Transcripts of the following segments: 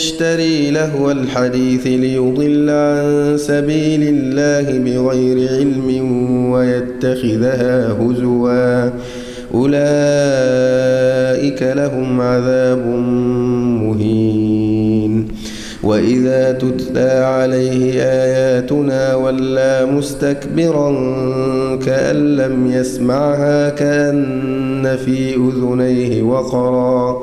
يشتري لهو الحديث ليضل عن سبيل الله بغير علم ويتخذها هزوا. أولئك لهم عذاب مهين. وإذا تتلى عليه آياتنا ولى مستكبرا كأن لم يسمعها كأن في أذنيه وقرا.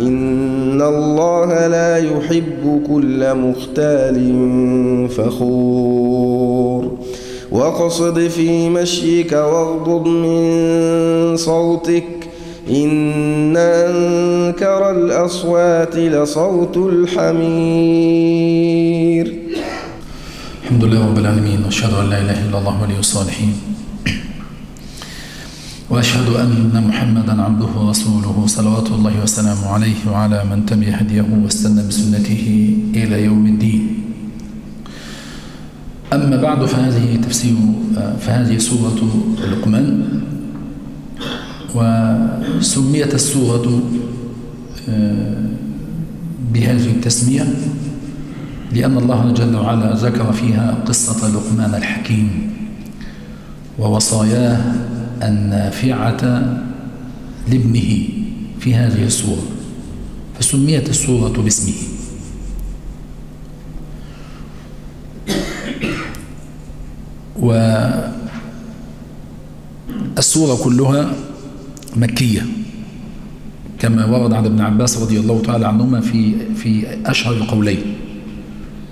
إن الله لا يحب كل مختال فخور. واقصد في مشيك واغضض من صوتك. إن أنكر الأصوات لصوت الحمير. الحمد لله رب العالمين وأشهد أن لا إله إلا الله ولي الصالحين. وأشهد أن محمدا عبده ورسوله صلوات الله وسلامه عليه وعلى من تبع هديه واستنى بسنته إلى يوم الدين. أما بعد فهذه تفسير فهذه سورة لقمان وسميت السورة بهذه التسمية لأن الله جل وعلا ذكر فيها قصة لقمان الحكيم ووصاياه النافعة لابنه في هذه السورة فسميت السورة باسمه. والسورة كلها مكية كما ورد عن ابن عباس رضي الله تعالى عنهما في في أشهر قولين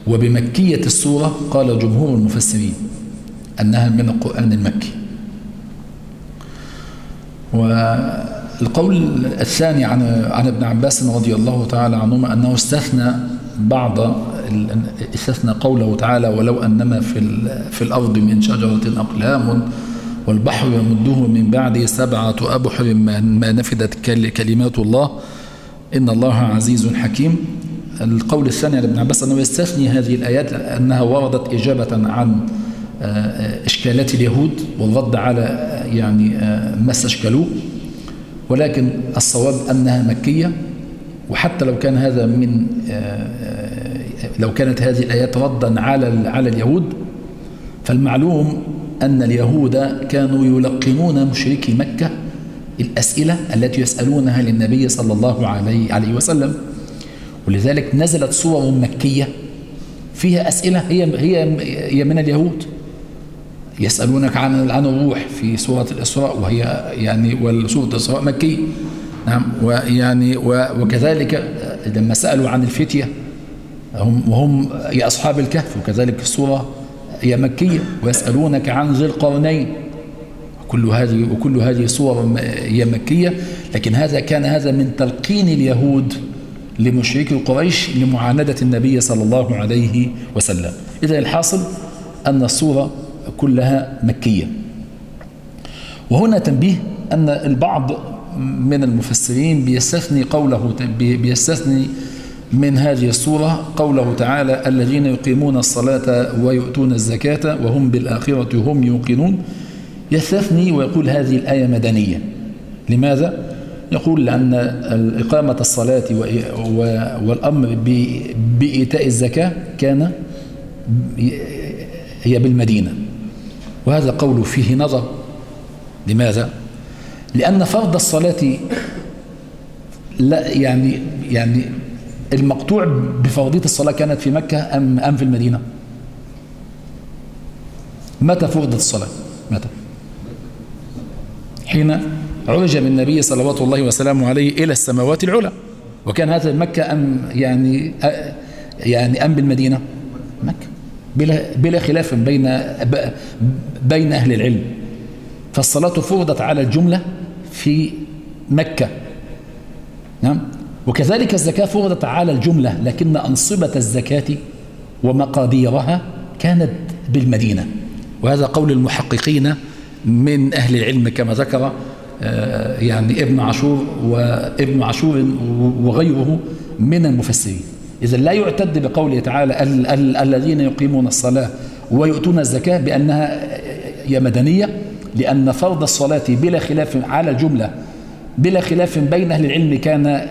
وبمكية السورة قال جمهور المفسرين أنها من القرآن المكي. والقول الثاني عن عن ابن عباس رضي الله تعالى عنهما أنه استثنى بعض استثنى قوله تعالى ولو أنما في في الأرض من شجرة أقلام والبحر يمده من بعده سبعة أبحر ما نفدت كلمات الله. إن الله عزيز حكيم. القول الثاني عن ابن عباس أنه يستثني هذه الآيات أنها وردت إجابة عن إشكالات اليهود والرد على يعني ما استشكلوه. ولكن الصواب أنها مكية. وحتى لو كان هذا من لو كانت هذه الآيات ردا على على اليهود فالمعلوم أن اليهود كانوا يلقنون مشركي مكة الأسئلة التي يسألونها للنبي صلى الله عليه عليه وسلم. ولذلك نزلت صور مكية فيها أسئلة هي هي هي من اليهود. يسألونك عن عن الروح في سورة الإسراء وهي يعني والسورة الإسراء مكية. نعم ويعني وكذلك لما سألوا عن الفتية هم وهم يا أصحاب الكهف وكذلك السورة هي مكية ويسألونك عن ذي القرنين. كل هذه وكل هذه صور هي مكية. لكن هذا كان هذا من تلقين اليهود لمشركي قريش لمعاندة النبي صلى الله عليه وسلم. إذا الحاصل أن الصورة كلها مكية. وهنا تنبيه أن البعض من المفسرين بيستثني قوله بيستثني من هذه الصورة قوله تعالى الذين يقيمون الصلاة ويؤتون الزكاة وهم بالآخرة هم يوقنون. يستثني ويقول هذه الآية مدنية. لماذا؟ يقول لأن إقامة الصلاة والأمر بإيتاء الزكاة كان هي بالمدينة. وهذا قول فيه نظر لماذا؟ لأن فرض الصلاة لا يعني يعني المقطوع بفرضية الصلاة كانت في مكة أم أم في المدينة؟ متى فرضت الصلاة؟ متى؟ حين عرج بالنبي صلوات الله وسلامه عليه إلى السماوات العلى وكان هذا مكة أم يعني يعني أم بالمدينة؟ مكة بلا بلا خلاف بين بين أهل العلم. فالصلاة فرضت على الجملة في مكة. نعم. وكذلك الزكاة فرضت على الجملة لكن أنصبة الزكاة ومقاديرها كانت بالمدينة. وهذا قول المحققين من أهل العلم كما ذكر يعني ابن عاشور وابن عاشور وغيره من المفسرين. إذا لا يعتد بقوله تعالى ال ال الذين يقيمون الصلاة ويؤتون الزكاة بأنها هي مدنية لأن فرض الصلاة بلا خلاف على الجملة بلا خلاف بين أهل العلم كان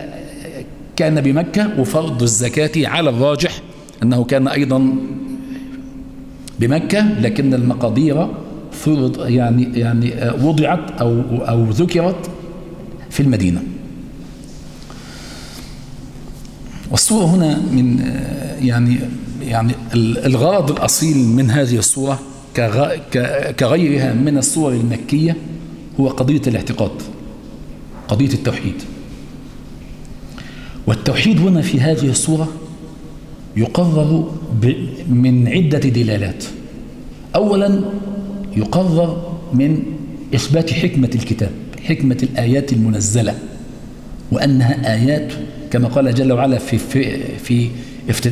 كان بمكة وفرض الزكاة على الراجح أنه كان أيضا بمكة لكن المقادير فرض يعني يعني وضعت أو أو ذكرت في المدينة. والصورة هنا من يعني يعني الغرض الأصيل من هذه الصورة كغيرها من الصور المكية هو قضية الاعتقاد قضية التوحيد. والتوحيد هنا في هذه الصورة يقرر من عدة دلالات. أولا يقرر من إثبات حكمة الكتاب حكمة الآيات المنزلة وأنها آيات كما قال جل وعلا في في في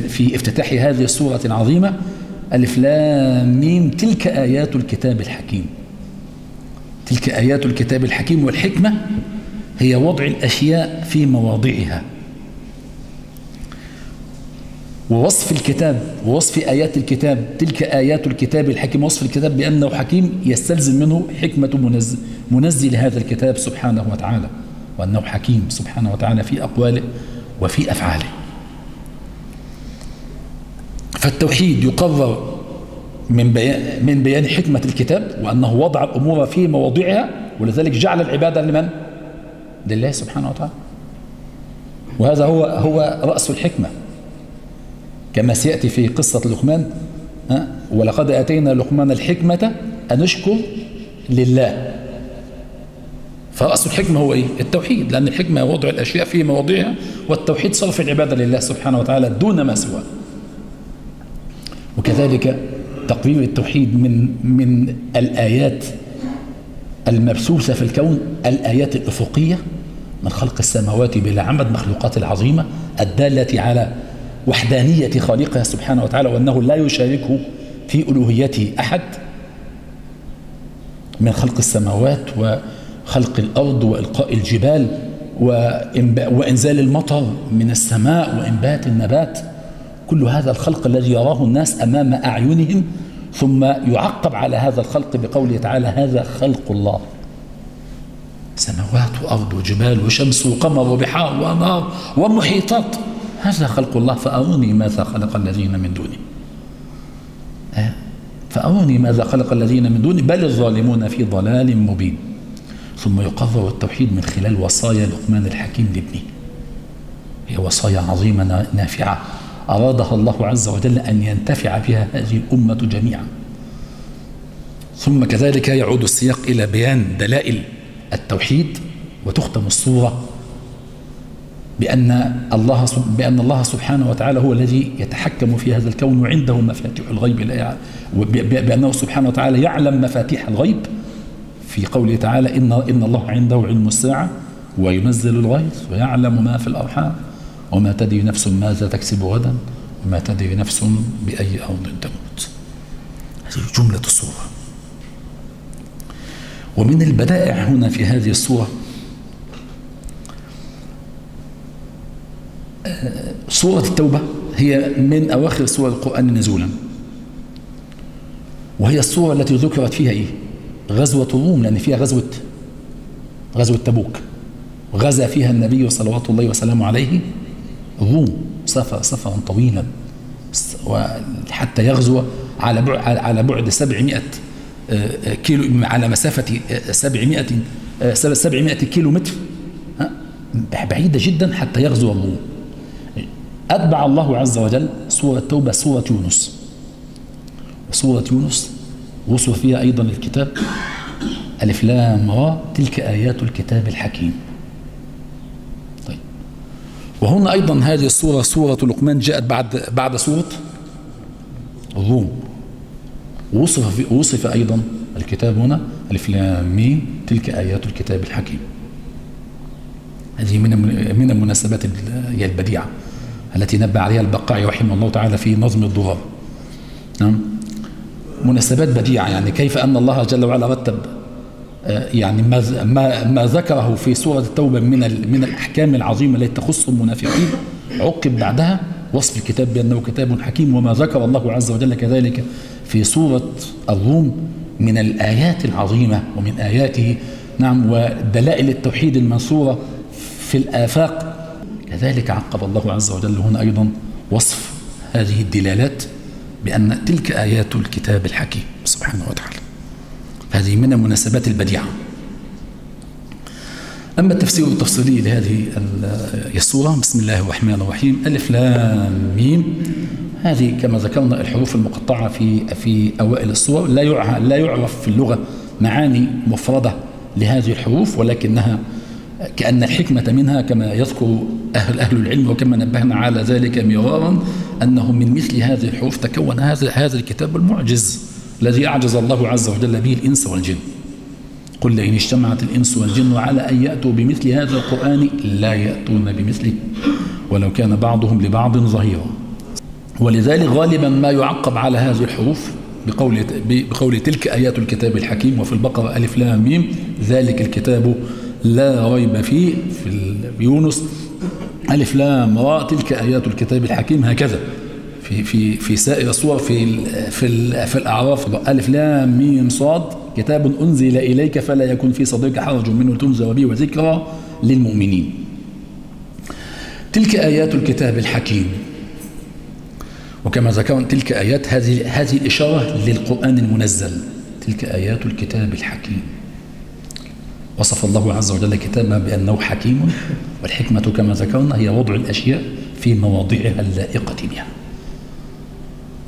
في افتتاح هذه السورة العظيمة ألف لام ميم تلك آيات الكتاب الحكيم. تلك آيات الكتاب الحكيم والحكمة هي وضع الأشياء في مواضعها. ووصف الكتاب ووصف آيات الكتاب تلك آيات الكتاب الحكيم وصف الكتاب بأنه حكيم يستلزم منه حكمة منزل, منزل هذا الكتاب سبحانه وتعالى. وأنه حكيم سبحانه وتعالى في أقواله وفي أفعاله. فالتوحيد يقرر من بيان, من بيان حكمة الكتاب وأنه وضع الأمور في مواضعها ولذلك جعل العبادة لمن؟ لله سبحانه وتعالى. وهذا هو هو رأس الحكمة. كما سيأتي في قصة لقمان ولقد آتينا لقمان الحكمة أن نشكر لله. فرأس الحكمة هو إيه؟ التوحيد لأن الحكمة وضع الأشياء في مواضعها والتوحيد صرف العبادة لله سبحانه وتعالى دون ما سواه وكذلك تقرير التوحيد من من الآيات المبثوثة في الكون الآيات الأفقية من خلق السماوات بلا عمد مخلوقات العظيمة الدالة على وحدانية خالقها سبحانه وتعالى وأنه لا يشاركه في ألوهيته أحد من خلق السماوات وخلق الأرض وإلقاء الجبال وإنزال المطر من السماء وإنبات النبات. كل هذا الخلق الذي يراه الناس أمام أعينهم ثم يعقب على هذا الخلق بقوله تعالى هذا خلق الله. سماوات وأرض وجبال وشمس وقمر وبحار وأنهار ومحيطات. هذا خلق الله. فأروني ماذا خلق الذين من دونه. فأروني ماذا خلق الذين من دونه. بل الظالمون في ضلال مبين. ثم يقرر التوحيد من خلال وصايا لقمان الحكيم لابنه. هي وصايا عظيمة نافعة. أرادها الله عز وجل أن ينتفع بها هذه الأمة جميعا. ثم كذلك يعود السياق إلى بيان دلائل التوحيد وتختم الصورة بأن الله بأن الله سبحانه وتعالى هو الذي يتحكم في هذا الكون وعنده مفاتيح الغيب. لا بأنه سبحانه وتعالى يعلم مفاتيح الغيب. في قوله تعالى إن إن الله عنده علم الساعة وينزل الغيث ويعلم ما في الأرحام وما تدري نفس ماذا تكسب غدا وما تدري نفس بأي أرض تموت. هذه جملة الصورة. ومن البدائع هنا في هذه الصورة سورة التوبة هي من أواخر سور القرآن نزولا. وهي الصورة التي ذكرت فيها إيه؟ غزوة الروم لأن فيها غزوة غزوة تبوك. غزا فيها النبي صلوات الله وسلامه عليه. الروم سفر سفرا طويلا حتى يغزو على بعد على بعد 700 كيلو على مسافة 700 700 كيلو متر. بعيدة جدا حتى يغزو الروم. أتبع الله عز وجل سورة التوبة سورة يونس. وسورة يونس وصف فيها أيضا الكتاب. ألف لام را تلك آيات الكتاب الحكيم. طيب. وهنا أيضا هذه السورة سورة لقمان جاءت بعد بعد سورة الروم. وصف وصف أيضا الكتاب هنا ألف لام تلك آيات الكتاب الحكيم. هذه من من المناسبات البديعة التي نبه عليها البقاعي رحمه الله تعالى في نظم الضرر نعم. مناسبات بديعة يعني كيف أن الله جل وعلا رتب يعني ما ما ما ذكره في سورة التوبة من من الأحكام العظيمة التي تخص المنافقين. عقب بعدها وصف الكتاب بأنه كتاب حكيم وما ذكر الله عز وجل كذلك في سورة الروم من الآيات العظيمة ومن آياته. نعم ودلائل التوحيد المنصورة في الآفاق. كذلك عقب الله عز وجل هنا أيضا وصف هذه الدلالات. بأن تلك آيات الكتاب الحكيم سبحانه وتعالى. هذه من المناسبات البديعة. أما التفسير التفصيلي لهذه السورة بسم الله الرحمن الرحيم. ألف لام ميم. هذه كما ذكرنا الحروف المقطعة في في أوائل السور لا لا يعرف في اللغة معاني مفردة لهذه الحروف ولكنها كأن الحكمة منها كما يذكر أهل أهل العلم وكما نبهنا على ذلك مرارا أنه من مثل هذه الحروف تكون هذا هذا الكتاب المعجز الذي أعجز الله عز وجل به الإنس والجن. قل إن اجتمعت الإنس والجن على أن يأتوا بمثل هذا القرآن لا يأتون بمثله ولو كان بعضهم لبعض ظهيرا. ولذلك غالبا ما يعقب على هذه الحروف بقول بقول تلك آيات الكتاب الحكيم وفي البقرة ألف لام ميم ذلك الكتاب لا ريب فيه في يونس. ألف لام راء تلك آيات الكتاب الحكيم هكذا. في في في سائر الصور في في في الأعراف. ألف لام ميم صاد. كتاب أنزل إليك فلا يكن في صدرك حرج منه تنزل به وذكرى للمؤمنين. تلك آيات الكتاب الحكيم. وكما ذكرنا تلك آيات هذه هذه الإشارة للقرآن المنزل. تلك آيات الكتاب الحكيم. وصف الله عز وجل كتابه بأنه حكيم والحكمة كما ذكرنا هي وضع الأشياء في مواضعها اللائقة بها.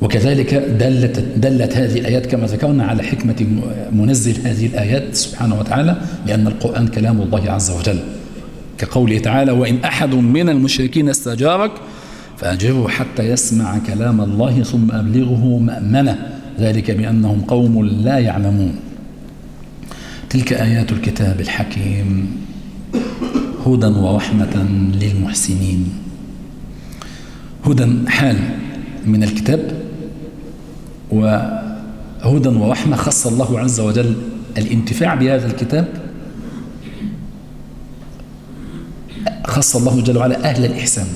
وكذلك دلت, دلت هذه الآيات كما ذكرنا على حكمة منزل هذه الآيات سبحانه وتعالى لأن القرآن كلام الله عز وجل. كقوله تعالى وإن أحد من المشركين استجارك فأجره حتى يسمع كلام الله ثم أبلغه مأمنة. ذلك بأنهم قوم لا يعلمون. تلك آيات الكتاب الحكيم هدى ورحمة للمحسنين. هدى حال من الكتاب وهدى ورحمة خص الله عز وجل الانتفاع بهذا الكتاب خص الله جل وعلا أهل الإحسان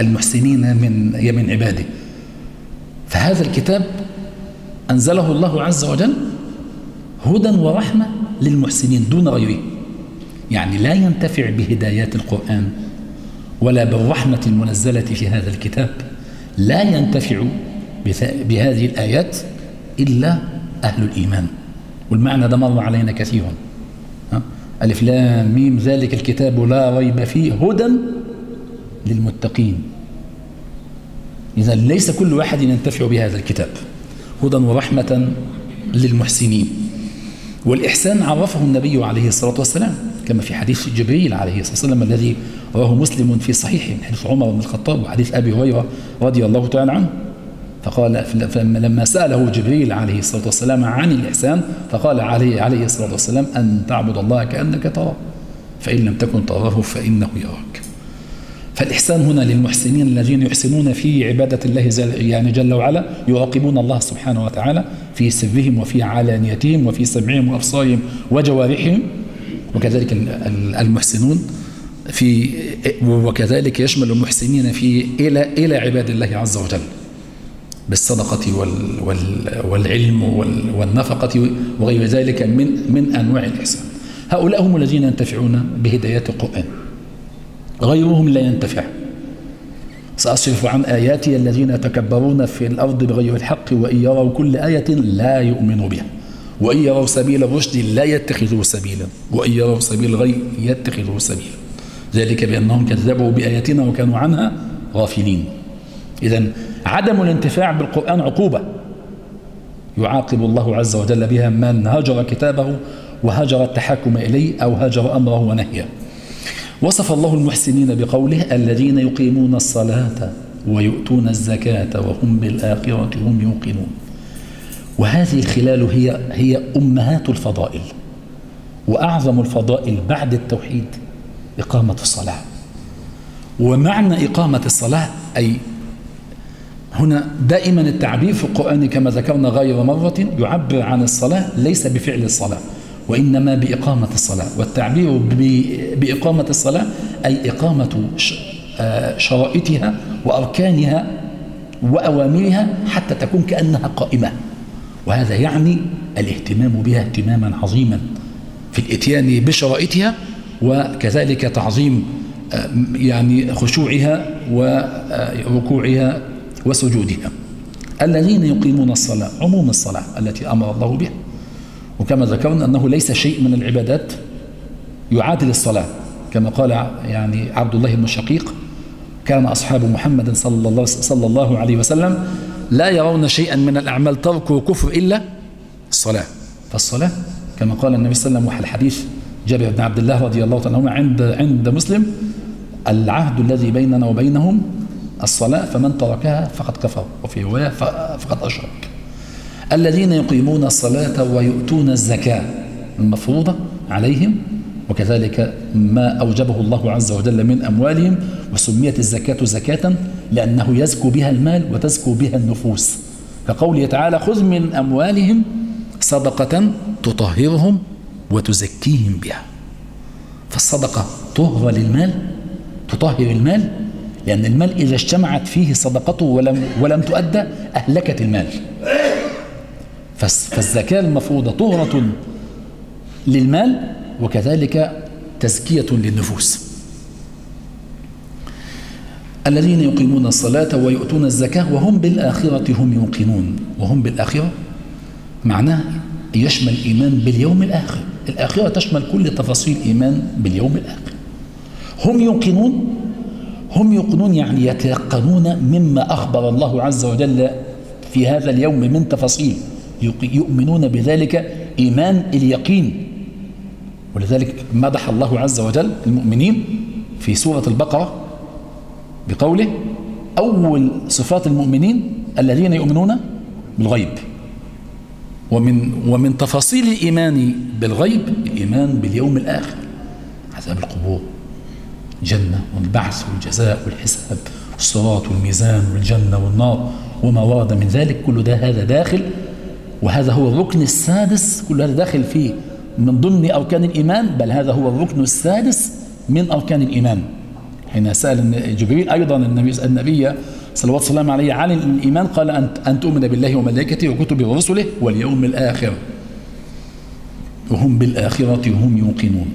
المحسنين من من عباده. فهذا الكتاب أنزله الله عز وجل هدى ورحمة للمحسنين دون غيره. يعني لا ينتفع بهدايات القرآن ولا بالرحمة المنزلة في هذا الكتاب. لا ينتفع بهذه الآيات إلا أهل الإيمان. والمعنى ده مر علينا كثيرا. ألف لام ميم ذلك الكتاب لا ريب فيه هدى للمتقين. إذا ليس كل واحد ينتفع بهذا الكتاب. هدى ورحمة للمحسنين. والإحسان عرفه النبي عليه الصلاة والسلام كما في حديث جبريل عليه الصلاة والسلام الذي رواه مسلم في صحيحه من حديث عمر بن الخطاب وحديث أبي هريرة رضي الله تعالى عنه. فقال لما سأله جبريل عليه الصلاة والسلام عن الإحسان فقال عليه عليه الصلاة والسلام أن تعبد الله كأنك تراه فإن لم تكن تراه فإنه يراك. فالإحسان هنا للمحسنين الذين يحسنون في عبادة الله يعني جل وعلا يراقبون الله سبحانه وتعالى في سرهم وفي علانيتهم وفي سمعهم وأبصارهم وجوارحهم وكذلك المحسنون في وكذلك يشمل المحسنين في إلى إلى عباد الله عز وجل بالصدقة وال وال والعلم وال والنفقة وغير ذلك من من أنواع الإحسان. هؤلاء هم الذين ينتفعون بهدايات القرآن. غيرهم لا ينتفع. سأصرف عن آياتي الذين يتكبرون في الأرض بغير الحق وإن يروا كل آية لا يؤمنوا بها. وإن يروا سبيل الرشد لا يتخذوا سبيلا. وإن يروا سبيل الغي يتخذوا سبيلا. ذلك بأنهم كذبوا بآياتنا وكانوا عنها غافلين. إذا عدم الانتفاع بالقرآن عقوبة. يعاقب الله عز وجل بها من هجر كتابه وهجر التحكم إليه أو هجر أمره ونهيه. وصف الله المحسنين بقوله الذين يقيمون الصلاة ويؤتون الزكاة وهم بالآخرة هم يوقنون. وهذه الخلال هي هي أمهات الفضائل وأعظم الفضائل بعد التوحيد إقامة الصلاة. ومعنى إقامة الصلاة أي هنا دائما التعبير في القرآن كما ذكرنا غير مرة يعبر عن الصلاة ليس بفعل الصلاة. وإنما بإقامة الصلاة. والتعبير بإقامة الصلاة أي إقامة شرائطها وأركانها وأوامرها حتى تكون كأنها قائمة. وهذا يعني الاهتمام بها اهتماما عظيما في الإتيان بشرائطها وكذلك تعظيم يعني خشوعها وركوعها وسجودها. الذين يقيمون الصلاة عموم الصلاة التي أمر الله بها وكما ذكرنا أنه ليس شيء من العبادات يعادل الصلاة. كما قال يعني عبد الله بن شقيق كان أصحاب محمد صلى الله, صلى الله عليه وسلم لا يرون شيئا من الأعمال ترك كفر إلا الصلاة. فالصلاة كما قال النبي صلى الله عليه وسلم الحديث جابر بن عبد الله رضي الله عنه عند عند مسلم العهد الذي بيننا وبينهم الصلاة فمن تركها فقد كفر وفي رواية فقد أشرك. الذين يقيمون الصلاة ويؤتون الزكاة المفروضة عليهم وكذلك ما أوجبه الله عز وجل من أموالهم وسميت الزكاة زكاة لأنه يزكو بها المال وتزكو بها النفوس. كقوله تعالى خذ من أموالهم صدقة تطهرهم وتزكيهم بها. فالصدقة طهر للمال تطهر المال لأن المال إذا اجتمعت فيه صدقته ولم, ولم تؤدى أهلكت المال. فالزكاة المفروضة طهرة للمال وكذلك تزكية للنفوس. الذين يقيمون الصلاة ويؤتون الزكاة وهم بالآخرة هم يوقنون. وهم بالآخرة معناه يشمل إيمان باليوم الآخر. الآخرة تشمل كل تفاصيل إيمان باليوم الآخر. هم يوقنون هم يوقنون يعني يتيقنون مما أخبر الله عز وجل في هذا اليوم من تفاصيل. يؤمنون بذلك إيمان اليقين. ولذلك مدح الله عز وجل المؤمنين في سورة البقرة بقوله أول صفات المؤمنين الذين يؤمنون بالغيب. ومن ومن تفاصيل الإيمان بالغيب الإيمان باليوم الآخر عذاب القبور جنة والبعث والجزاء والحساب والصراط والميزان والجنة والنار وما ورد من ذلك كل ده هذا داخل وهذا هو الركن السادس كل هذا داخل فيه من ضمن أركان الإيمان بل هذا هو الركن السادس من أركان الإيمان. حين سأل جبريل أيضا النبي النبي صلوات الله عليه عن الإيمان قال أن تؤمن بالله وملائكته وكتبه ورسله واليوم الآخر. وهم بالآخرة هم يوقنون.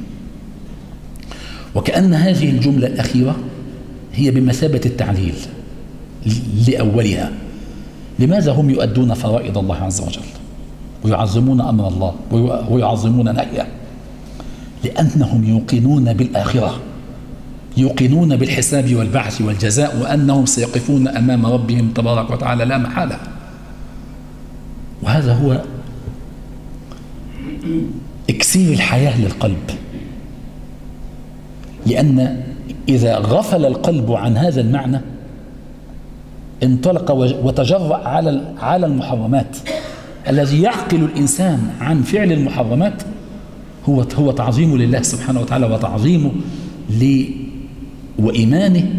وكأن هذه الجملة الأخيرة هي بمثابة التعليل لأولها. لماذا هم يؤدون فرائض الله عز وجل؟ ويعظمون أمر الله ويعظمون نهيه. لأنهم يوقنون بالآخرة يوقنون بالحساب والبعث والجزاء وأنهم سيقفون أمام ربهم تبارك وتعالى لا محالة. وهذا هو إكسير الحياة للقلب. لأن إذا غفل القلب عن هذا المعنى انطلق وتجرأ على على المحرمات. الذي يعقل الإنسان عن فعل المحرمات هو هو تعظيمه لله سبحانه وتعالى وتعظيمه وإيمانه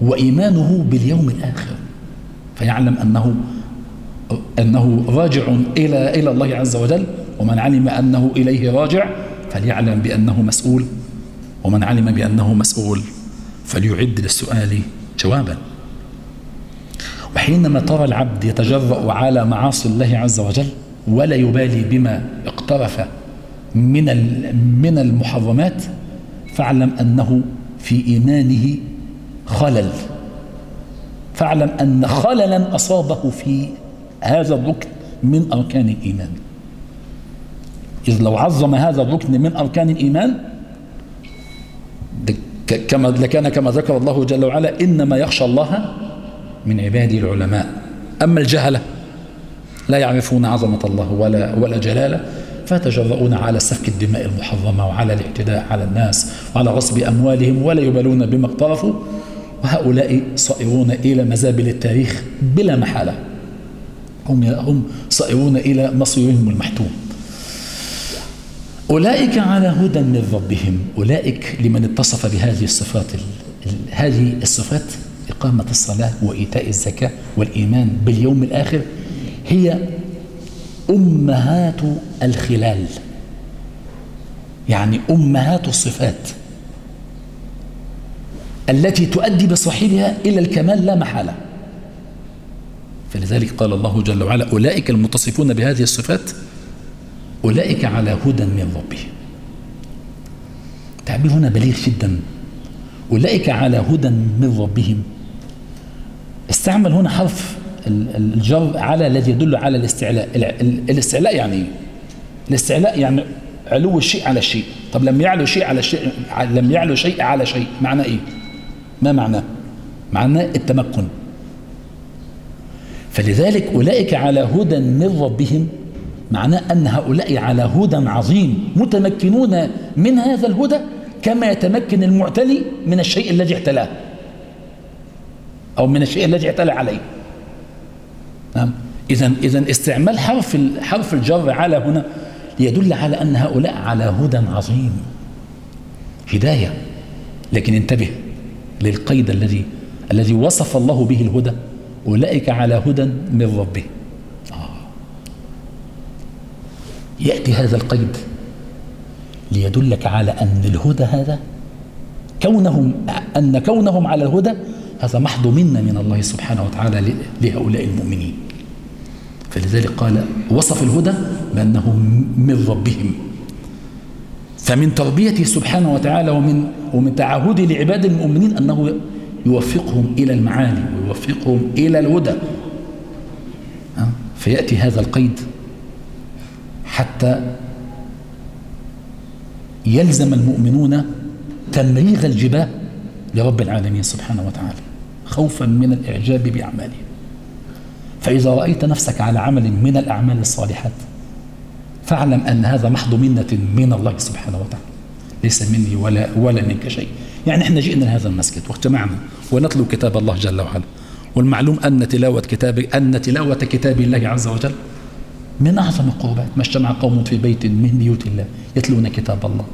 وإيمانه باليوم الآخر. فيعلم أنه أنه راجع إلى إلى الله عز وجل ومن علم أنه إليه راجع فليعلم بأنه مسؤول ومن علم بأنه مسؤول فليعد للسؤال جوابا. وحينما ترى العبد يتجرأ على معاصي الله عز وجل ولا يبالي بما اقترف من من المحرمات فاعلم أنه في إيمانه خلل. فاعلم أن خللا أصابه في هذا الركن من أركان الإيمان. إذ لو عظم هذا الركن من أركان الإيمان كما لكان كما ذكر الله جل وعلا إنما يخشى الله من عباده العلماء. أما الجهلة لا يعرفون عظمة الله ولا, ولا جلاله فيتجرؤون على سفك الدماء المحرمة وعلى الاعتداء على الناس وعلى غصب أموالهم ولا يبالون بما اقترفوا. وهؤلاء صائرون إلى مزابل التاريخ بلا محالة. هم هم صائرون إلى مصيرهم المحتوم. أولئك على هدى من ربهم. أولئك لمن اتصف بهذه الصفات هذه الصفات إقامة الصلاة وإيتاء الزكاة والإيمان باليوم الآخر هي أمهات الخلال. يعني أمهات الصفات التي تؤدي بصاحبها إلى الكمال لا محالة. فلذلك قال الله جل وعلا أولئك المتصفون بهذه الصفات أولئك على هدى من ربهم تعبير هنا بليغ جدا. أولئك على هدى من ربهم. استعمل هنا حرف الجر على الذي يدل على الاستعلاء. الاستعلاء يعني إيه الاستعلاء يعني علو الشيء على الشيء. طب لم يعلو شيء على شيء لم يعلو شيء على شيء معناه إيه؟ ما معناه معناه التمكن. فلذلك أولئك على هدى من ربهم معناه أن هؤلاء على هدى عظيم متمكنون من هذا الهدى كما يتمكن المعتلي من الشيء الذي اعتلاه. أو من الشيء الذي اعتلى عليه. نعم. إذا إذا استعمال حرف حرف الجر على هنا يدل على أن هؤلاء على هدى عظيم. هداية. لكن انتبه للقيد الذي الذي وصف الله به الهدى. أولئك على هدى من ربه. يأتي هذا القيد ليدلك على أن الهدى هذا كونهم أن كونهم على الهدى هذا محض منا من الله سبحانه وتعالى لهؤلاء المؤمنين؟ فلذلك قال وصف الهدى بأنه من ربهم. فمن تربيته سبحانه وتعالى ومن ومن تعهده لعباد المؤمنين أنه يوفقهم إلى المعالي ويوفقهم إلى الهدى. فيأتي هذا القيد حتى يلزم المؤمنون تمريغ الجباه لرب العالمين سبحانه وتعالى. خوفا من الإعجاب بأعمالهم فإذا رأيت نفسك على عمل من الأعمال الصالحات فاعلم أن هذا محض منة من الله سبحانه وتعالى. ليس مني ولا ولا منك شيء. يعني إحنا جئنا لهذا المسجد واجتمعنا ونتلو كتاب الله جل وعلا. والمعلوم أن تلاوة كتاب أن تلاوة كتاب الله عز وجل من أعظم القربات. ما اجتمع قوم في بيت من بيوت الله يتلون كتاب الله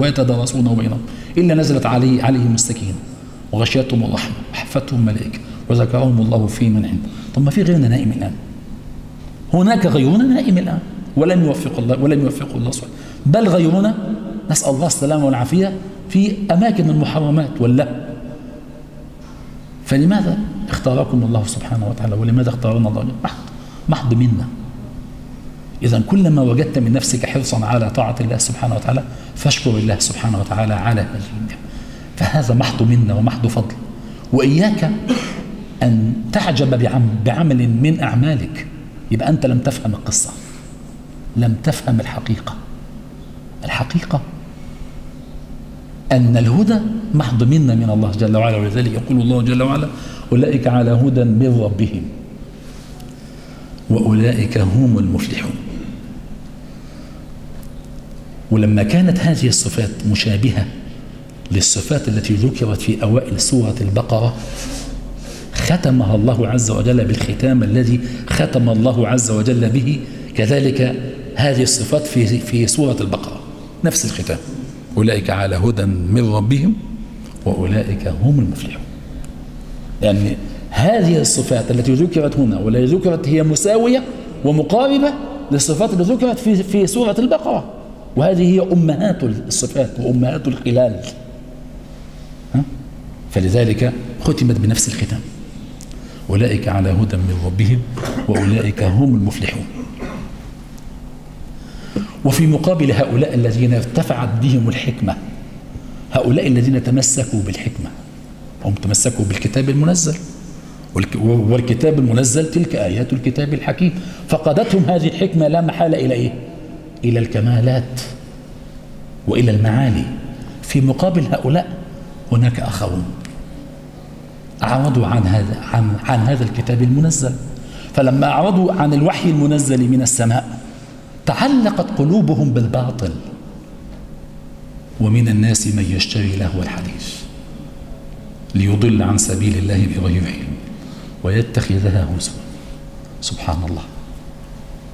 ويتدارسونه بينهم إلا نزلت عليه عليهم السكينة. وغشيتهم الرحمة وحفتهم ملائكة وذكرهم الله في من عنده طب ما في غيرنا نائم الآن؟ هناك غيرنا نائم الآن. ولم يوفق الله ولم يوفقه الله سبحانه. بل غيرنا نسأل الله السلامة والعافية في أماكن المحرمات ولا. فلماذا اختاركم الله سبحانه وتعالى؟ ولماذا اختارنا الله؟ محض محض منا. إذا كلما وجدت من نفسك حرصا على طاعة الله سبحانه وتعالى فاشكر الله سبحانه وتعالى على هذه النعمة. فهذا محض منا ومحض فضل. وإياك أن تعجب بعمل من أعمالك. يبقى أنت لم تفهم القصة. لم تفهم الحقيقة. الحقيقة أن الهدى محض منا من الله جل وعلا. ولذلك يقول الله جل وعلا أولئك على هدى من ربهم وأولئك هم المفلحون. ولما كانت هذه الصفات مشابهة للصفات التي ذكرت في أوائل سورة البقرة ختمها الله عز وجل بالختام الذي ختم الله عز وجل به. كذلك هذه الصفات في في سورة البقرة نفس الختام. أولئك على هدى من ربهم وأولئك هم المفلحون. يعني هذه الصفات التي ذكرت هنا والتي ذكرت هي مساوية ومقاربة للصفات التي ذكرت في في سورة البقرة. وهذه هي أمهات الصفات وأمهات الخلال. فلذلك ختمت بنفس الختام. أولئك على هدى من ربهم وأولئك هم المفلحون. وفي مقابل هؤلاء الذين ارتفعت بهم الحكمة هؤلاء الذين تمسكوا بالحكمة هم تمسكوا بالكتاب المنزل. والكتاب المنزل تلك آيات الكتاب الحكيم. فقادتهم هذه الحكمة لا محالة إلى إيه؟ إلى الكمالات وإلى المعالي في مقابل هؤلاء هناك آخرون أعرضوا عن هذا عن, عن هذا الكتاب المنزل. فلما أعرضوا عن الوحي المنزل من السماء تعلقت قلوبهم بالباطل. ومن الناس من يشتري لهو الحديث ليضل عن سبيل الله بغير علم ويتخذها هزوا. سبحان الله.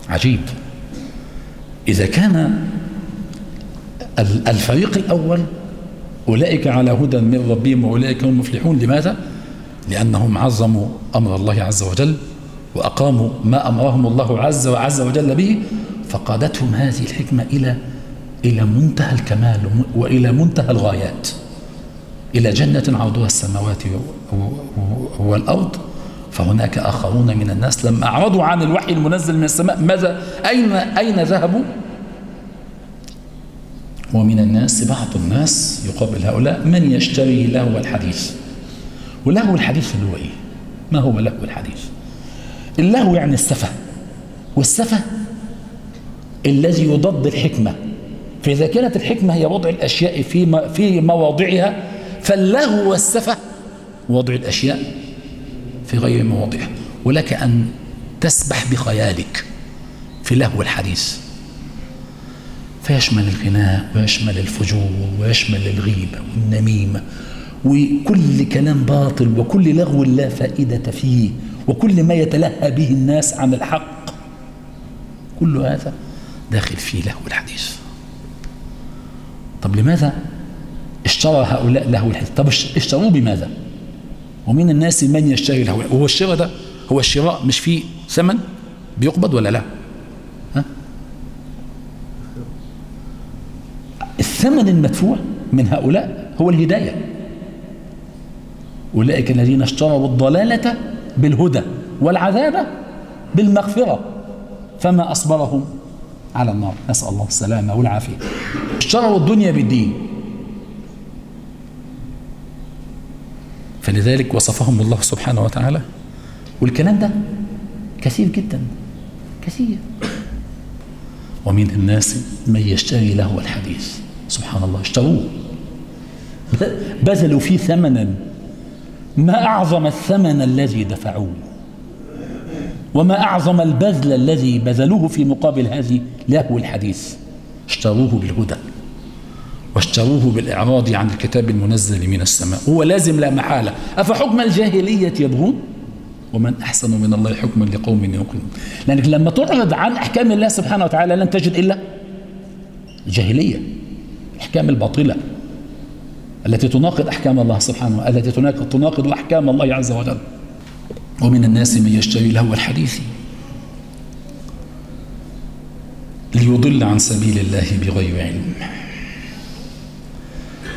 عجيب. إذا كان الفريق الأول أولئك على هدى من ربهم وأولئك هم المفلحون. لماذا؟ لأنهم عظموا أمر الله عز وجل وأقاموا ما أمرهم الله عز وعز وجل به فقادتهم هذه الحكمة إلى إلى منتهى الكمال وإلى منتهى الغايات. إلى جنة عرضها السماوات والأرض فهناك آخرون من الناس لما أعرضوا عن الوحي المنزل من السماء. ماذا؟ أين أين ذهبوا؟ ومن الناس بعض الناس يقابل هؤلاء من يشتري لهو الحديث. ولهو الحديث اللي هو إيه؟ ما هو لهو الحديث؟ اللهو يعني السفه. والسفه الذي يضد الحكمة. فإذا كانت الحكمة هي وضع الأشياء في في مواضعها فاللهو والسفه وضع الأشياء في غير مواضعها. ولك أن تسبح بخيالك في لهو الحديث. فيشمل الغناء ويشمل الفجور ويشمل الغيبة والنميمة. وكل كلام باطل وكل لغو لا فائدة فيه وكل ما يتلهى به الناس عن الحق. كل هذا داخل في لهو الحديث. طب لماذا اشترى هؤلاء لهو الحديث؟ طب اشتروه بماذا؟ ومن الناس من يشتري لهو وهو الشراء ده هو الشراء مش فيه ثمن؟ بيقبض ولا لا؟ ها؟ الثمن المدفوع من هؤلاء هو الهداية. أولئك الذين اشتروا الضلالة بالهدى والعذاب بالمغفرة. فما أصبرهم؟ على النار. نسأل الله السلامة والعافية. اشتروا الدنيا بالدين. فلذلك وصفهم الله سبحانه وتعالى. والكلام ده كثير جدا. كثير. ومن الناس من يشتري له الحديث. سبحان الله. اشتروه. بذلوا فيه ثمنا. ما أعظم الثمن الذي دفعوه وما أعظم البذل الذي بذلوه في مقابل هذه لهو الحديث اشتروه بالهدى واشتروه بالإعراض عن الكتاب المنزل من السماء هو لازم لا محالة. أفحكم الجاهلية يبغون؟ ومن أحسن من الله حكما لقوم يوقنون. لأنك لما تعرض عن أحكام الله سبحانه وتعالى لن تجد إلا الجاهلية الأحكام الباطلة. التي تناقض أحكام الله سبحانه التي تناقض, أحكام الله عز وجل. ومن الناس من يشتري له الحديث ليضل عن سبيل الله بغير علم.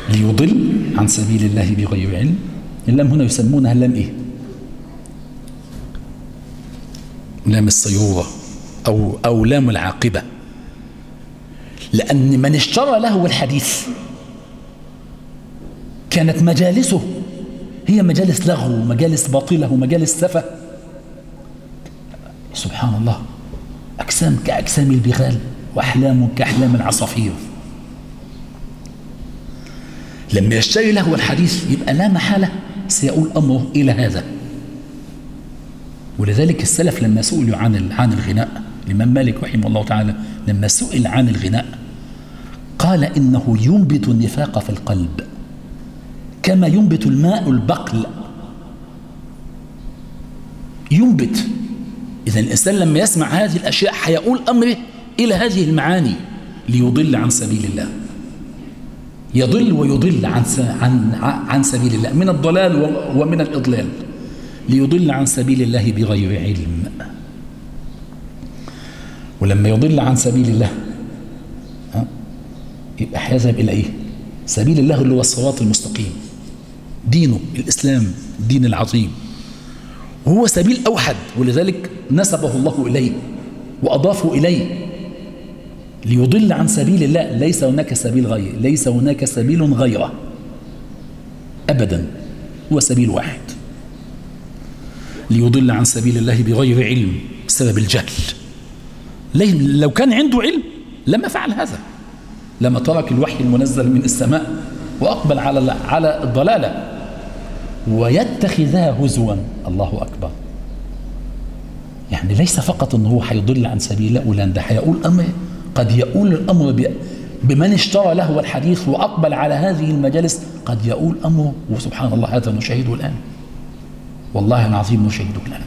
ليضل عن سبيل الله بغير علم. اللام هنا يسمونها اللام إيه؟ لام الصيورة أو, أو لام العاقبة. لأن من اشترى له الحديث كانت مجالسه. هي مجالس لغو ومجالس باطلة ومجالس سفة. سبحان الله. أجسام كأجسام البغال وأحلام كأحلام العصافير. لما يشتري له الحديث يبقى لا محالة سيقول أمره إلى هذا. ولذلك السلف لما سئلوا عن عن الغناء الإمام مالك رحمه الله تعالى لما سئل عن الغناء قال إنه ينبت النفاق في القلب. كما ينبت الماء البقل. ينبت. إذا الإنسان لما يسمع هذه الأشياء حيقول أمره إلى هذه المعاني ليضل عن سبيل الله. يضل ويضل عن عن عن سبيل الله. من الضلال ومن الإضلال. ليضل عن سبيل الله بغير علم. ولما يضل عن سبيل الله يبقى هيذهب إلى إيه؟ سبيل الله اللي هو الصراط المستقيم. دينه الإسلام الدين العظيم. وهو سبيل أوحد ولذلك نسبه الله إليه وأضافه إليه ليضل عن سبيل الله. ليس هناك سبيل غير ليس هناك سبيل غيره أبدا هو سبيل واحد. ليضل عن سبيل الله بغير علم بسبب الجهل. لو كان عنده علم لما فعل هذا. لما ترك الوحي المنزل من السماء وأقبل على على الضلالة ويتخذها هزوا. الله أكبر. يعني ليس فقط أنه هو حيضل عن سبيل الله ولان ده حيقول أمر. قد يقول الأمر بمن اشترى له الحديث وأقبل على هذه المجالس قد يقول أمره. وسبحان الله هذا نشاهده الآن. والله العظيم نشاهده الآن.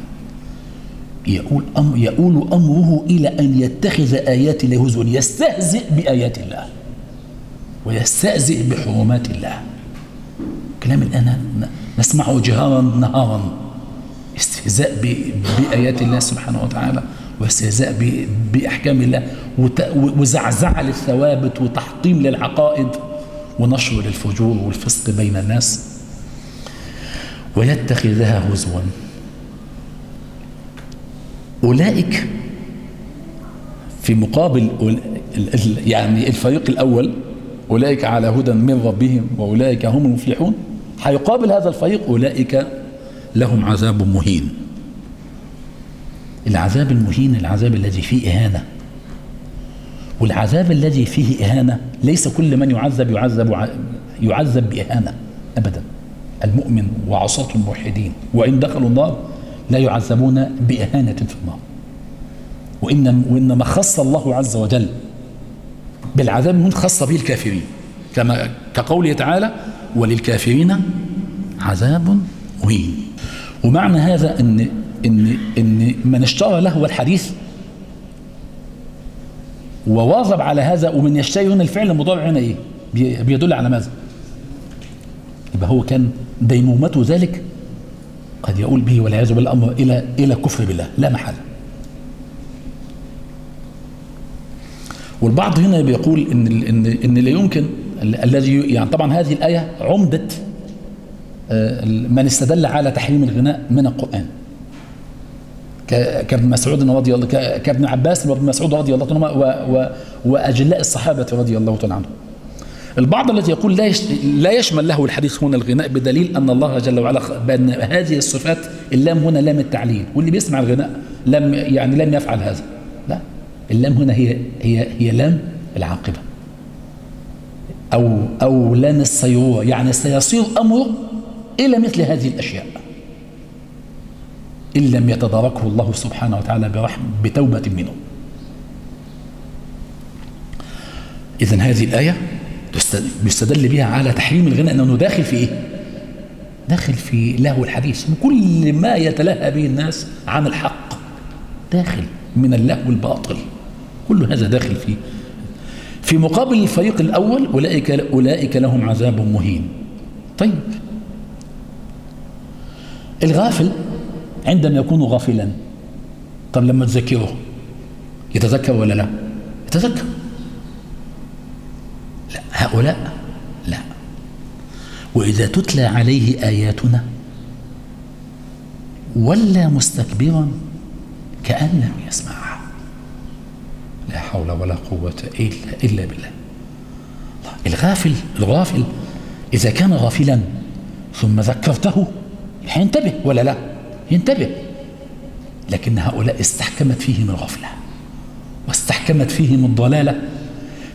يقول, أم يقول أمره إلى أن يتخذ آيات الله هزوا. يستهزئ بآيات الله. ويستهزئ بحرمات الله. كلام الآن نسمعه جهارا نهارا. استهزاء بآيات الله سبحانه وتعالى واستهزاء بأحكام الله وزعزعة للثوابت وتحطيم للعقائد ونشر للفجور والفسق بين الناس. ويتخذها هزوا. أولئك في مقابل يعني الفريق الأول أولئك على هدى من ربهم وأولئك هم المفلحون. هيقابل هذا الفريق أولئك لهم عذاب مهين. العذاب المهين العذاب الذي فيه إهانة. والعذاب الذي فيه إهانة ليس كل من يعذب يعذب يعذب بإهانة أبدا. المؤمن وعصاة الموحدين وإن دخلوا النار لا يعذبون بإهانة في النار. وإن وإنما خص الله عز وجل بالعذاب من خص به الكافرين. كما كقوله تعالى وللكافرين عذاب مهين. ومعنى هذا ان ان إن من اشترى له الحديث وواظب على هذا ومن يشتري هنا الفعل المضارع هنا إيه؟ بيدل على ماذا؟ يبقى هو كان ديمومته ذلك قد يقول به والعياذ بالله الامر إلى إلى كفر بالله لا محل والبعض هنا بيقول إن ان إن لا يمكن الذي يعني طبعا هذه الآية عمدة آه، من استدل على تحريم الغناء من القرآن. كابن مسعود رضي الله كابن عباس وابن مسعود رضي الله عنهما و- و- وأجلاء الصحابة رضي الله تعالى عنهم. البعض الذي يقول لا لا يشمل له الحديث هنا الغناء بدليل أن الله جل وعلا بأن هذه الصفات اللام هنا لام التعليل واللي بيسمع الغناء لم يعني لم يفعل هذا. لا اللام هنا هي هي هي لام العاقبة. أو أو لام السيرورة يعني سيصير أمره إلى مثل هذه الأشياء. إن لم يتداركه الله سبحانه وتعالى برحم بتوبة منه. إذا هذه الآية يستدل بها على تحريم الغناء أنه داخل في إيه؟ داخل في لهو الحديث. كل ما يتلهى به الناس عن الحق داخل من اللهو الباطل. كل هذا داخل فيه في مقابل الفريق الأول أولئك, أولئك لهم عذاب مهين. طيب. الغافل عندما يكون غافلا طب لما تذكره يتذكر ولا لا؟ يتذكر. لا هؤلاء لا. وإذا تتلى عليه آياتنا ولى مستكبرا كأن لم يسمعها لا حول ولا قوة إلا, إلا بالله. الغافل الغافل. إذا كان غافلا ثم ذكرته هينتبه ولا لا؟ ينتبه. لكن هؤلاء استحكمت فيهم الغفلة واستحكمت فيهم الضلالة.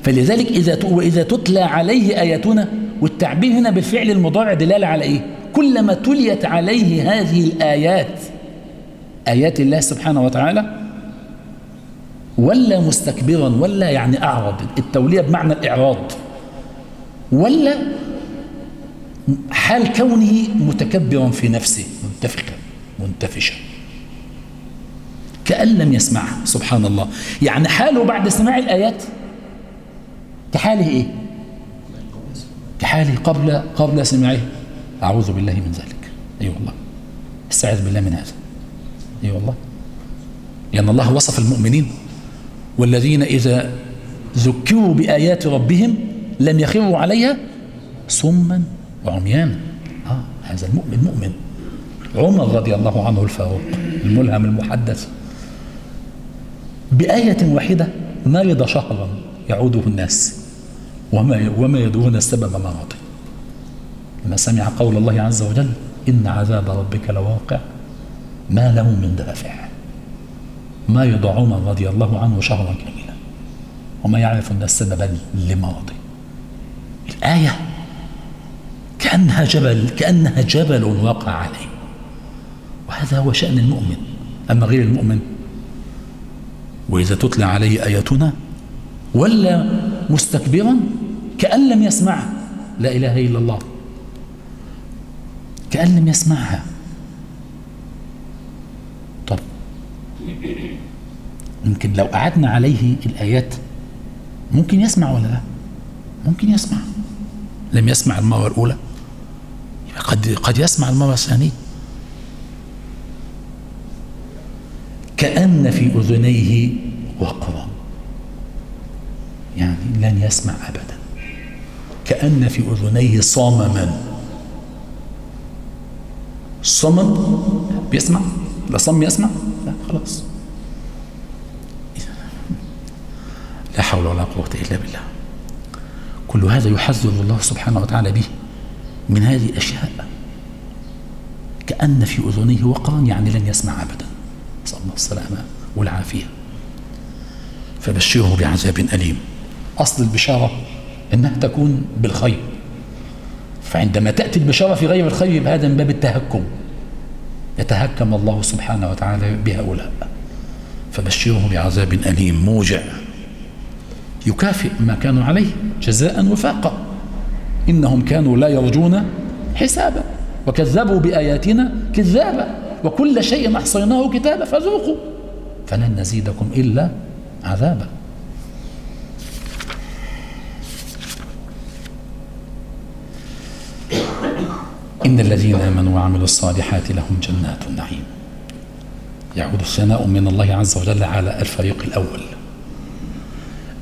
فلذلك إذا وإذا تتلى عليه آياتنا والتعبير هنا بالفعل المضارع دلالة على إيه؟ كلما تليت عليه هذه الآيات آيات الله سبحانه وتعالى ولا مستكبرا ولا يعني أعرض. التولية بمعنى الإعراض. ولا حال كونه متكبرا في نفسه منتفخا منتفشا. كأن لم يسمعها سبحان الله. يعني حاله بعد سماع الآيات كحاله إيه؟ كحاله قبل قبل سماعه. أعوذ بالله من ذلك. أي أيوة والله. استعذ بالله من هذا. أي أيوة والله. لأن الله وصف المؤمنين والذين إذا ذكروا بآيات ربهم لم يخروا عليها صما وعميانا. آه هذا المؤمن مؤمن. عمر رضي الله عنه الفاروق الملهم المحدث. بآية واحدة مرض شهرا يعوده الناس وما وما يدرون السبب مرضه لما سمع قول الله عز وجل إن عذاب ربك لواقع ما له من دافع. ما يضع عمر رضي الله عنه شهرا كاملا وما يعرف أن السبب لمرضه. الآية كأنها جبل كأنها جبل وقع عليه. وهذا هو شأن المؤمن. أما غير المؤمن وإذا تتلى عليه آياتنا ولا مستكبرا كأن لم يسمعها. لا إله إلا الله. كأن لم يسمعها. يمكن لو قعدنا عليه الآيات ممكن يسمع ولا لا؟ ممكن يسمع. لم يسمع المرة الأولى؟ قد قد يسمع المرة الثانية. كأن في أذنيه وقرا. يعني لن يسمع أبدا. كأن في أذنيه صمما. صمم؟ بيسمع؟ لا صم يسمع؟ خلاص. لا حول ولا قوة إلا بالله. كل هذا يحذر الله سبحانه وتعالى به من هذه الأشياء. كأن في أذنيه وقرا يعني لن يسمع أبدا. نسأل الله السلامة والعافية. فبشره بعذاب أليم. أصل البشارة إنها تكون بالخير. فعندما تأتي البشارة في غير الخير يبقى هذا من باب التهكم. يتهكم الله سبحانه وتعالى بهؤلاء فبشره بعذاب أليم موجع يكافئ ما كانوا عليه جزاء وفاقا. إنهم كانوا لا يرجون حسابا وكذبوا بآياتنا كذابا وكل شيء أحصيناه كتابا فذوقوا فلن نزيدكم إلا عذابا. إن الذين آمنوا وعملوا الصالحات لهم جنات النعيم. يعود الثناء من الله عز وجل على الفريق الأول.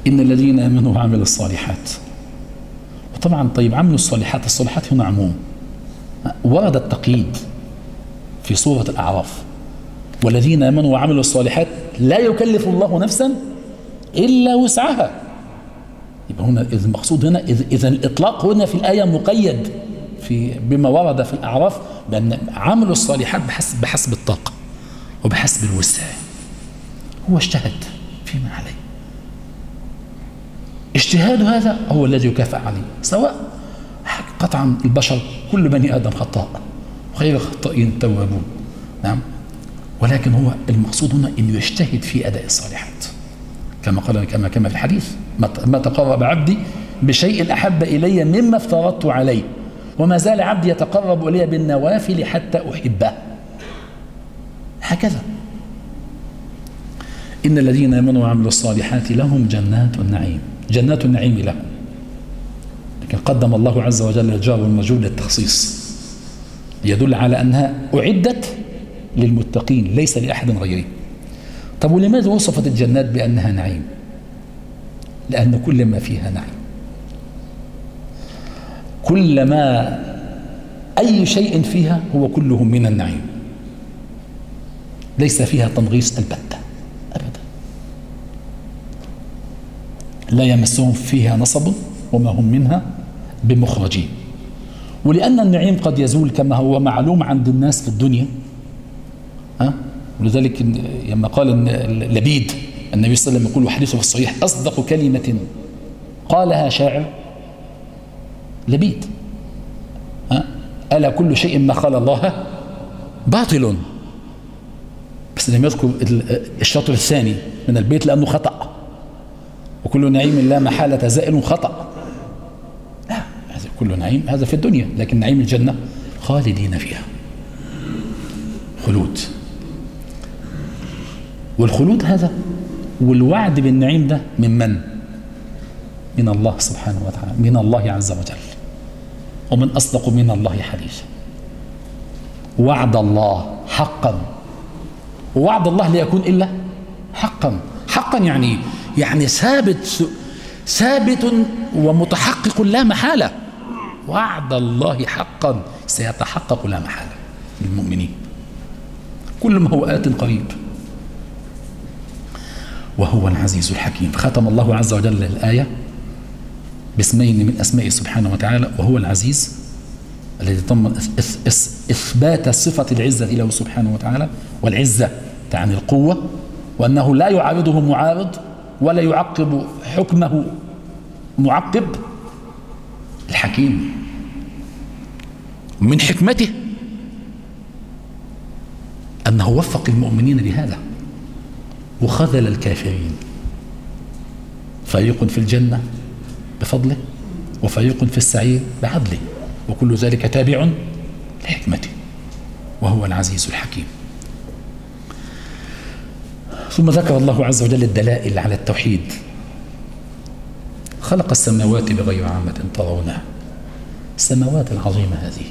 إن الذين آمنوا وعملوا الصالحات. طبعا طيب عملوا الصالحات. الصالحات هنا عموم. ورد التقييد في سورة الأعراف. والذين آمنوا وعملوا الصالحات لا يكلف الله نفسا إلا وسعها. يبقى هنا المقصود هنا إذا الإطلاق هنا في الآية مقيد. في بما ورد في الأعراف بأن عملوا الصالحات بحسب بحسب الطاقة وبحسب الوسع هو اجتهد فيما عليه. اجتهاد هذا هو الذي يكافئ عليه سواء قطعا البشر كل بني آدم خطاء وخير الخطائين التوابون نعم. ولكن هو المقصود هنا أنه يجتهد في أداء الصالحات. كما قال كما كما في الحديث ما تقرب عبدي بشيء أحب إلي مما افترضت عليه. وما زال عبدي يتقرب إلي بالنوافل حتى أحبه. هكذا. إن الذين آمنوا وعملوا الصالحات لهم جنات النعيم. جنات النعيم لهم. لكن قدم الله عز وجل الجار والمجهول للتخصيص. يدل على أنها أعدت للمتقين ليس لأحد غيره طب ولماذا وصفت الجنات بأنها نعيم؟ لأن كل ما فيها نعيم. كل ما أي شيء فيها هو كله من النعيم. ليس فيها تنغيص البتة أبدا. لا يمسهم فيها نصب وما هم منها بمخرجين. ولأن النعيم قد يزول كما هو معلوم عند الناس في الدنيا ها؟ ولذلك لما قال لبيد النبي صلى الله عليه وسلم يقول حديثه في الصحيح أصدق كلمة قالها شاعر لبيد ألا كل شيء ما قال الله باطل. بس لم يذكر الشطر الثاني من البيت لأنه خطأ. وكل نعيم لا محالة زائل خطأ. لا هذا كل نعيم هذا في الدنيا لكن نعيم الجنة خالدين فيها. خلود. والخلود هذا والوعد بالنعيم ده من من؟ من الله سبحانه وتعالى من الله عز وجل. ومن أصدق من الله حديثا وعد الله حقا. ووعد الله لا يكون إلا حقا. حقا يعني يعني ثابت ثابت ومتحقق لا محالة. وعد الله حقا. سيتحقق لا محالة للمؤمنين. كل ما هو آت قريب. وهو العزيز الحكيم. ختم الله عز وجل الآية. باسمين من أسمائه سبحانه وتعالى وهو العزيز الذي ضمن إثبات صفة العزة له سبحانه وتعالى والعزة تعني القوة وأنه لا يعارضه معارض ولا يعقب حكمه معقب الحكيم. من حكمته أنه وفق المؤمنين لهذا وخذل الكافرين. فريق في الجنة بفضله وفريق في السعير بعدله وكل ذلك تابع لحكمته وهو العزيز الحكيم. ثم ذكر الله عز وجل الدلائل على التوحيد. خلق السماوات بغير عامة ترونها. السماوات العظيمة هذه.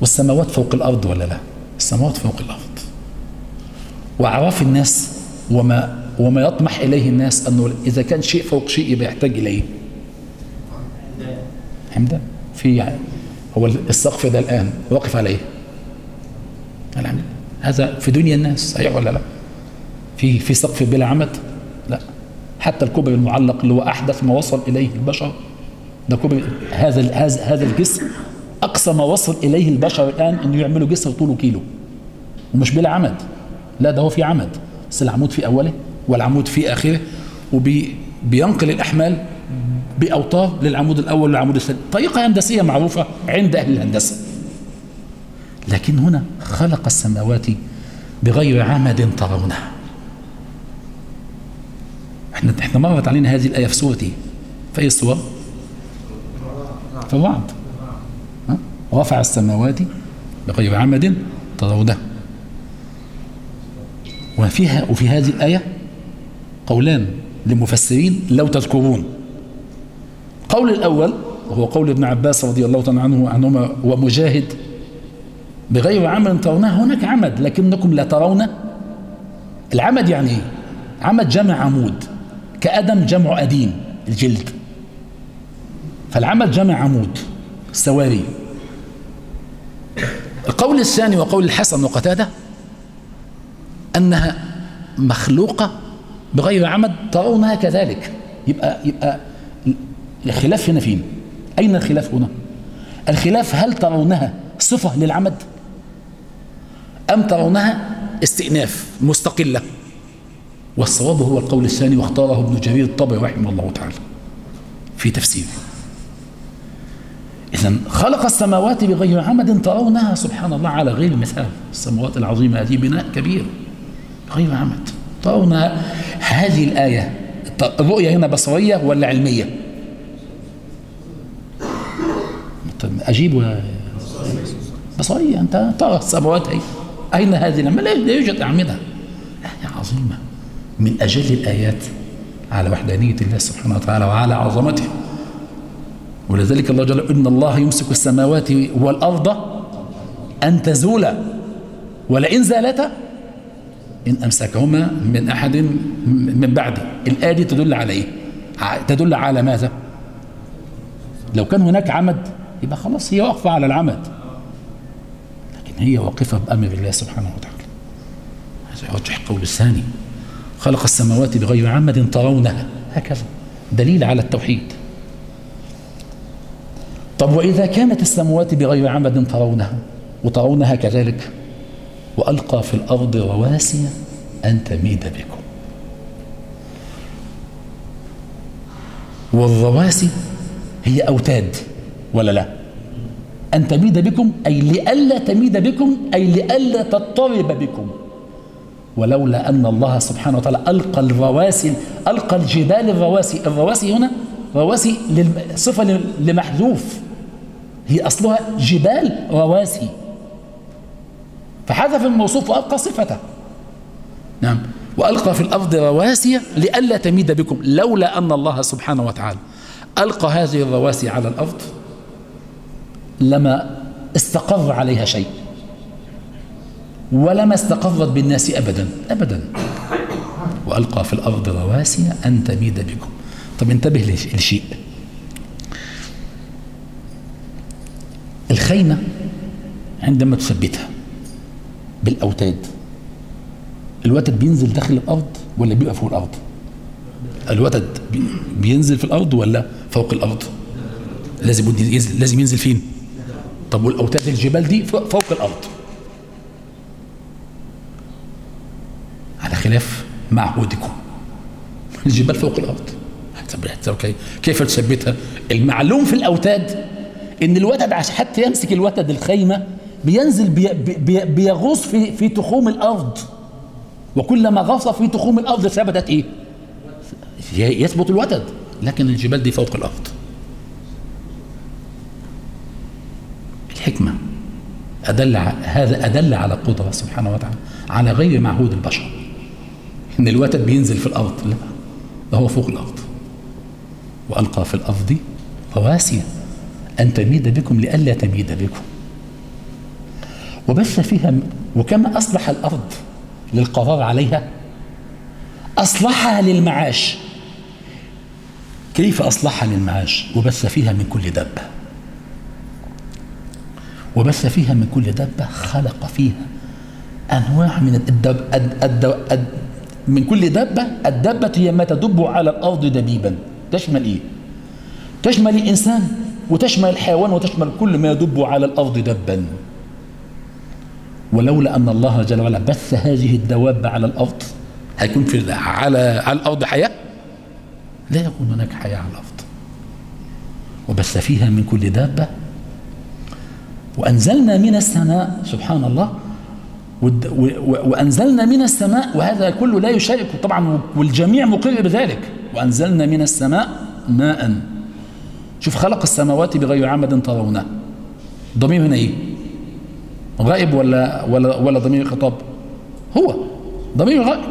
والسماوات فوق الأرض ولا لا؟ السماوات فوق الأرض. وأعراف الناس وما وما يطمح إليه الناس أنه إذا كان شيء فوق شيء يحتاج إليه. حمدا. في هو السقف ده الآن واقف على إيه الحمد هذا في دنيا الناس صحيح ولا لا؟ في في سقف بلا عمد؟ لا. حتى الكوبري المعلق اللي هو أحدث ما وصل إليه البشر ده كوبري هذا هذا هذا الجسر أقصى ما وصل إليه البشر الآن إنه يعملوا جسر طوله كيلو. ومش بلا عمد. لا ده هو في عمد. بس العمود في أوله. والعمود في آخره وبينقل الأحمال بأوتار للعمود الأول والعمود الثاني. طريقة هندسية معروفة عند أهل الهندسة. لكن هنا خلق السماوات بغير عمد ترونها. إحنا إحنا مرت علينا هذه الآية في سورة إيه؟ في أي سورة؟ في الرعد رفع السماوات بغير عمد ترونها. وفيها وفي هذه الآية قولان للمفسرين لو تذكرون. قول الأول وهو قول ابن عباس رضي الله تعالى عنه عنهما ومجاهد بغير عمل ترونها هناك عمد لكنكم لا ترون. العمد يعني إيه عمد جمع عمود كأدم جمع أدين الجلد. فالعمد جمع عمود سواري. القول الثاني وقول الحسن وقتادة أنها مخلوقة بغير عمد ترونها كذلك يبقى يبقى الخلاف هنا فين؟ أين الخلاف هنا؟ الخلاف هل ترونها صفة للعمد؟ أم ترونها استئناف مستقلة؟ والصواب هو القول الثاني واختاره ابن جرير الطبري رحمه الله تعالى في تفسيره. إذا خلق السماوات بغير عمد ترونها سبحان الله على غير مثال. السماوات العظيمة هذه بناء كبير بغير عمد. ترون هذه الآية. الرؤية هنا بصرية ولا علمية؟ أجيب بصرية. أنت ترى السماوات أي أين هذه؟ لا يوجد أعمدة. آية عظيمة. من أجل الآيات على وحدانية الله سبحانه وتعالى وعلى عظمته. ولذلك الله جل إن الله يمسك السماوات والأرض أن تزولا ولئن زالتا إن أمسكهما من أحد من بعده الآية دي تدل على إيه تدل على ماذا؟ لو كان هناك عمد يبقى خلاص هي واقفة على العمد. لكن هي واقفة بأمر الله سبحانه وتعالى. هذا يرجح قول الثاني. خلق السماوات بغير عمد ترونها. هكذا. دليل على التوحيد. طب وإذا كانت السماوات بغير عمد ترونها؟ وترونها كذلك؟ وألقى في الأرض رواسي أن تميد بكم. والرواسي هي أوتاد ولا لا؟ أن تميد بكم أي لئلا تميد بكم أي لئلا تضطرب بكم. ولولا أن الله سبحانه وتعالى ألقى الرواسي ألقى الجبال الرواسي. الرواسي هنا رواسي صفة لمحذوف. هي أصلها جبال رواسي. فحذف الموصوف وأبقى صفته. نعم. وألقى في الأرض رواسي لئلا تميد بكم لولا أن الله سبحانه وتعالى ألقى هذه الرواسي على الأرض لما استقر عليها شيء. ولما استقرت بالناس أبدا أبدا. وألقى في الأرض رواسي أن تميد بكم. طب انتبه لشيء. الخيمة عندما تثبتها بالأوتاد. الوتد بينزل داخل الأرض ولا بيبقى فوق الأرض؟ الوتد بينزل في الأرض ولا فوق الأرض؟ لازم ينزل لازم ينزل فين؟ طب والأوتاد الجبال دي فوق الأرض. على خلاف معهودكم الجبال فوق الأرض. كيف تثبتها؟ المعلوم في الأوتاد إن الوتد عشان حتى يمسك الوتد الخيمة بينزل بي بي بيغوص في في تخوم الأرض. وكلما غاص في تخوم الأرض ثبتت إيه؟ يثبت الوتد لكن الجبال دي فوق الأرض. الحكمة أدل هذا أدل على قدرة سبحانه وتعالى على غير معهود البشر. إن الوتد بينزل في الأرض لا ده هو فوق الأرض. وألقى في الأرض رواسي أن تميد بكم لئلا تميد بكم. وبث فيها وكما أصلح الأرض للقرار عليها أصلحها للمعاش. كيف أصلحها للمعاش؟ وبث فيها من كل دابة. وبث فيها من كل دابة خلق فيها أنواع من الدب الدب الدب من كل دابة الدابة هي ما تدب على الأرض دبيبا. تشمل إيه؟ تشمل الإنسان وتشمل الحيوان وتشمل كل ما يدب على الأرض دبا. ولولا أن الله جل وعلا بث هذه الدواب على الأرض هيكون في على على الأرض حياة؟ لا يكون هناك حياة على الأرض. وبث فيها من كل دابة. وأنزلنا من السماء سبحان الله وأنزلنا من السماء وهذا كله لا يشارك طبعا والجميع مقر بذلك. وأنزلنا من السماء ماء. شوف خلق السماوات بغير عمد ترونه ضمير هنا إيه؟ غائب ولا ولا ولا ضمير خطاب؟ هو ضمير غائب.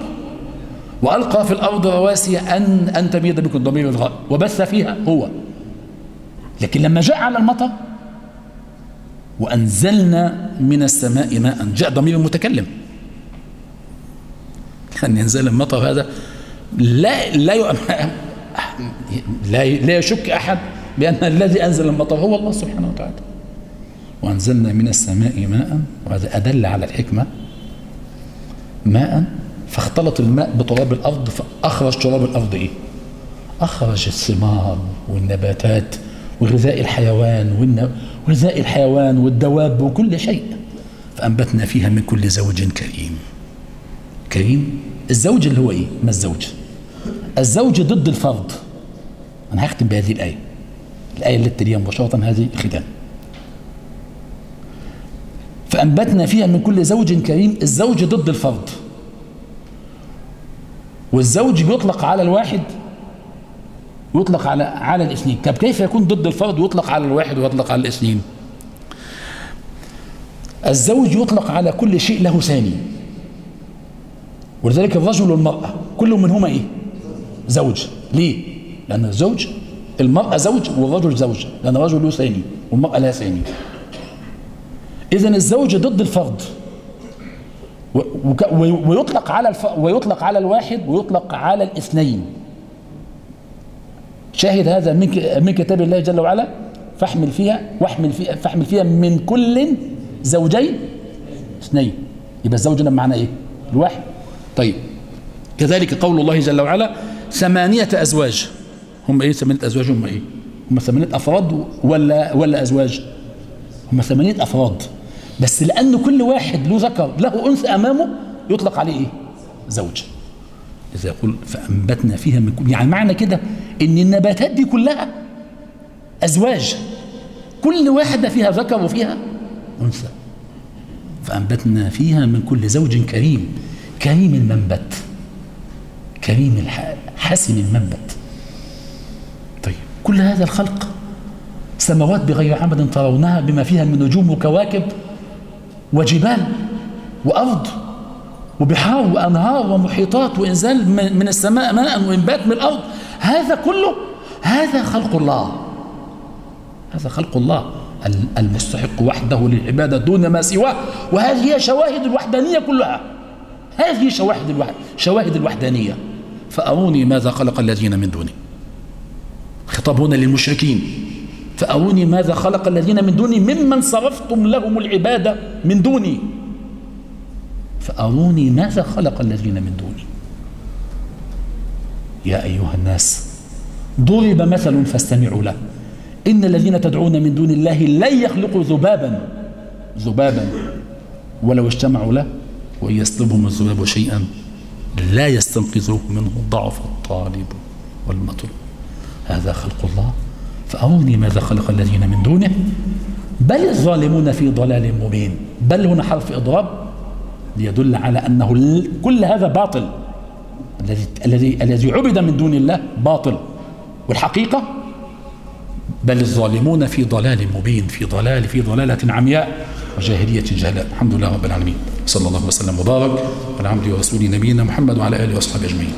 وألقى في الأرض رواسي أن أن تميد بكم ضمير الغائب وبث فيها هو. لكن لما جاء على المطر وأنزلنا من السماء ماء جاء ضمير المتكلم أن ينزل المطر هذا لا لا لا يشك أحد بأن الذي أنزل المطر هو الله سبحانه وتعالى. وأنزلنا من السماء ماء وهذا أدل على الحكمة ماء فاختلط الماء بتراب الأرض فأخرج تراب الأرض إيه؟ أخرج الثمار والنباتات وغذاء الحيوان وغذاء الحيوان والدواب وكل شيء. فأنبتنا فيها من كل زوج كريم. كريم؟ الزوج اللي هو إيه؟ ما الزوج؟ الزوج ضد الفرد. أنا هختم بهذه الآية. الآية اللي تليها مباشرة هذه ختام. فأنبتنا فيها من كل زوج كريم الزوج ضد الفرد. والزوج بيطلق على الواحد ويطلق على على الاثنين. طب كيف يكون ضد الفرد ويطلق على الواحد ويطلق على الاثنين؟ الزوج يطلق على كل شيء له ثاني. ولذلك الرجل والمرأة كل منهما إيه؟ زوج. ليه؟ لأن الزوج المرأة زوج والرجل زوج لأن الرجل له ثاني والمرأة لها ثاني. إذا الزوج ضد الفرد. ويطلق على الف... ويطلق على الواحد ويطلق على الاثنين. شاهد هذا من من كتاب الله جل وعلا؟ فاحمل فيها واحمل فيها فاحمل فيها من كل زوجين اثنين. يبقى الزوج هنا معناه إيه؟ الواحد. طيب. كذلك قول الله جل وعلا ثمانية أزواج. هم إيه ثمانية أزواج؟ هم إيه؟ هم ثمانية أفراد ولا ولا أزواج؟ هم ثمانية أفراد. بس لأن كل واحد له ذكر له أنثى أمامه يطلق عليه إيه؟ زوج. إذا يقول فأنبتنا فيها من كل يعني معنى كده إن النباتات دي كلها أزواج. كل واحدة فيها ذكر وفيها أنثى. فأنبتنا فيها من كل زوج كريم. كريم المنبت. كريم. حسن المنبت. طيب كل هذا الخلق سماوات بغير عمد ترونها بما فيها من نجوم وكواكب وجبال وأرض وبحار وأنهار ومحيطات وإنزال من السماء ماء وإنبات من الأرض. هذا كله هذا خلق الله. هذا خلق الله المستحق وحده للعبادة دون ما سواه. وهذه هي شواهد الوحدانية كلها. هذه شواهد الوحد شواهد الوحدانية. فأروني ماذا خلق الذين من دوني. خطاب هنا للمشركين. فأروني ماذا خلق الذين من دوني ممن صرفتم لهم العبادة من دوني. فأروني ماذا خلق الذين من دوني. يا أيها الناس ضرب مثل فاستمعوا له. إن الذين تدعون من دون الله لن يخلقوا ذبابا ذبابا. ولو اجتمعوا له وإن يسلبهم الذباب شيئا لا يستنقذوه منه ضعف الطالب والمطلوب. هذا خلق الله. فأروني ماذا خلق الذين من دونه؟ بل الظالمون في ضلال مبين. بل هنا حرف إضراب ليدل على أنه كل هذا باطل. الذي الذي الذي عبد من دون الله باطل. والحقيقة بل الظالمون في ضلال مبين في ضلال في ضلالة عمياء وجاهلية جهلاء. الحمد لله رب العالمين. صلى الله وسلم وبارك على عبده ورسوله نبينا محمد وعلى آله وأصحابه أجمعين.